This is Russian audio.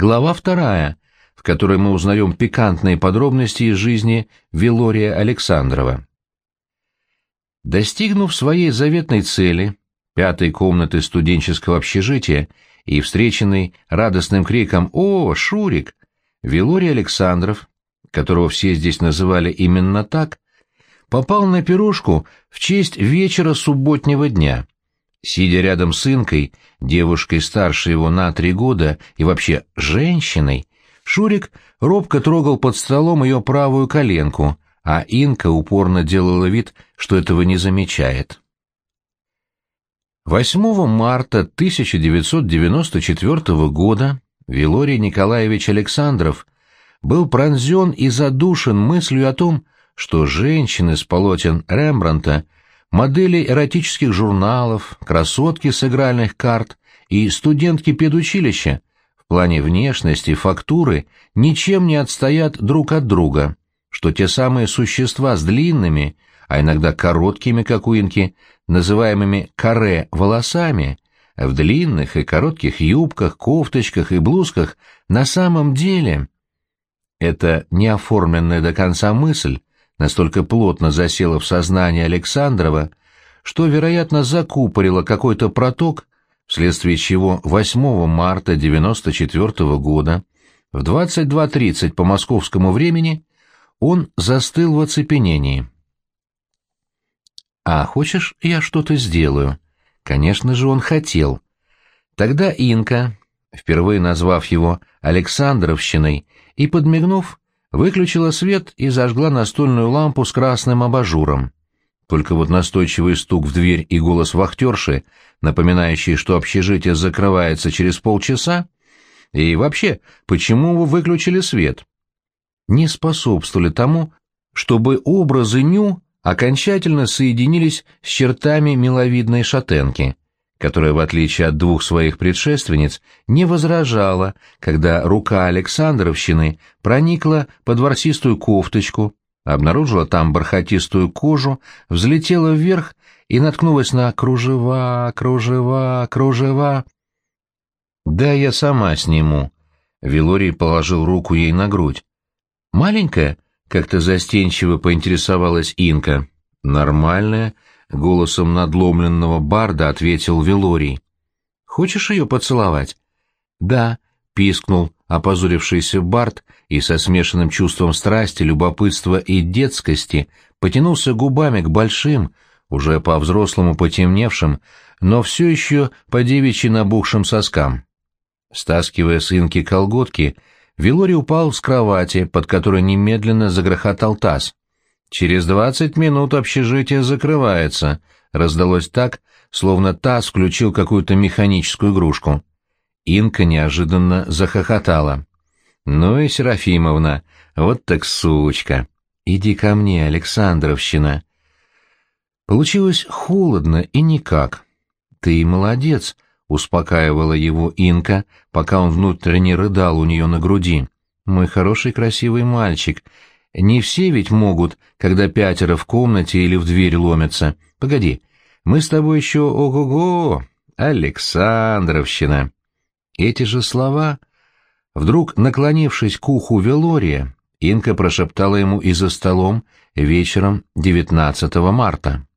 Глава вторая, в которой мы узнаем пикантные подробности из жизни Вилория Александрова. Достигнув своей заветной цели, пятой комнаты студенческого общежития, и встреченный радостным криком «О, Шурик!», Вилорий Александров, которого все здесь называли именно так, попал на пирожку в честь вечера субботнего дня. Сидя рядом с Инкой, девушкой старше его на три года и вообще женщиной, Шурик робко трогал под столом ее правую коленку, а Инка упорно делала вид, что этого не замечает. 8 марта 1994 года Вилорий Николаевич Александров был пронзен и задушен мыслью о том, что женщины с полотен Рембранта – модели эротических журналов, красотки с игральных карт и студентки педучилища. В плане внешности, фактуры ничем не отстоят друг от друга, что те самые существа с длинными, а иногда короткими, как у инки, называемыми каре волосами, в длинных и коротких юбках, кофточках и блузках на самом деле... Это неоформленная до конца мысль настолько плотно засела в сознании Александрова, что, вероятно, закупорила какой-то проток, вследствие чего 8 марта 94 года в 22.30 по московскому времени он застыл в оцепенении. «А хочешь, я что-то сделаю?» Конечно же, он хотел. Тогда Инка, впервые назвав его Александровщиной и подмигнув, выключила свет и зажгла настольную лампу с красным абажуром. Только вот настойчивый стук в дверь и голос вахтерши, напоминающий, что общежитие закрывается через полчаса, и вообще, почему вы выключили свет, не способствовали тому, чтобы образы Ню окончательно соединились с чертами миловидной шатенки — которая, в отличие от двух своих предшественниц, не возражала, когда рука Александровщины проникла под ворсистую кофточку, обнаружила там бархатистую кожу, взлетела вверх и наткнулась на кружева, кружева, кружева. «Да, я сама сниму». Вилорий положил руку ей на грудь. «Маленькая?» — как-то застенчиво поинтересовалась Инка. «Нормальная», — голосом надломленного барда ответил Велорий. «Хочешь ее поцеловать?» «Да», — пискнул опозорившийся бард и со смешанным чувством страсти, любопытства и детскости потянулся губами к большим, уже по-взрослому потемневшим, но все еще по девичьи набухшим соскам. Стаскивая с колготки, Вилори упал с кровати, под которой немедленно загрохотал таз. «Через двадцать минут общежитие закрывается», — раздалось так, словно таз включил какую-то механическую игрушку. Инка неожиданно захохотала. «Ну и Серафимовна, вот так сучка! Иди ко мне, Александровщина!» Получилось холодно и никак. «Ты молодец», — успокаивала его Инка, пока он внутренне рыдал у нее на груди. «Мой хороший красивый мальчик, не все ведь могут, когда пятеро в комнате или в дверь ломятся. Погоди, мы с тобой еще ого-го, Александровщина. Эти же слова, вдруг наклонившись к уху Велория, Инка прошептала ему и за столом вечером 19 марта.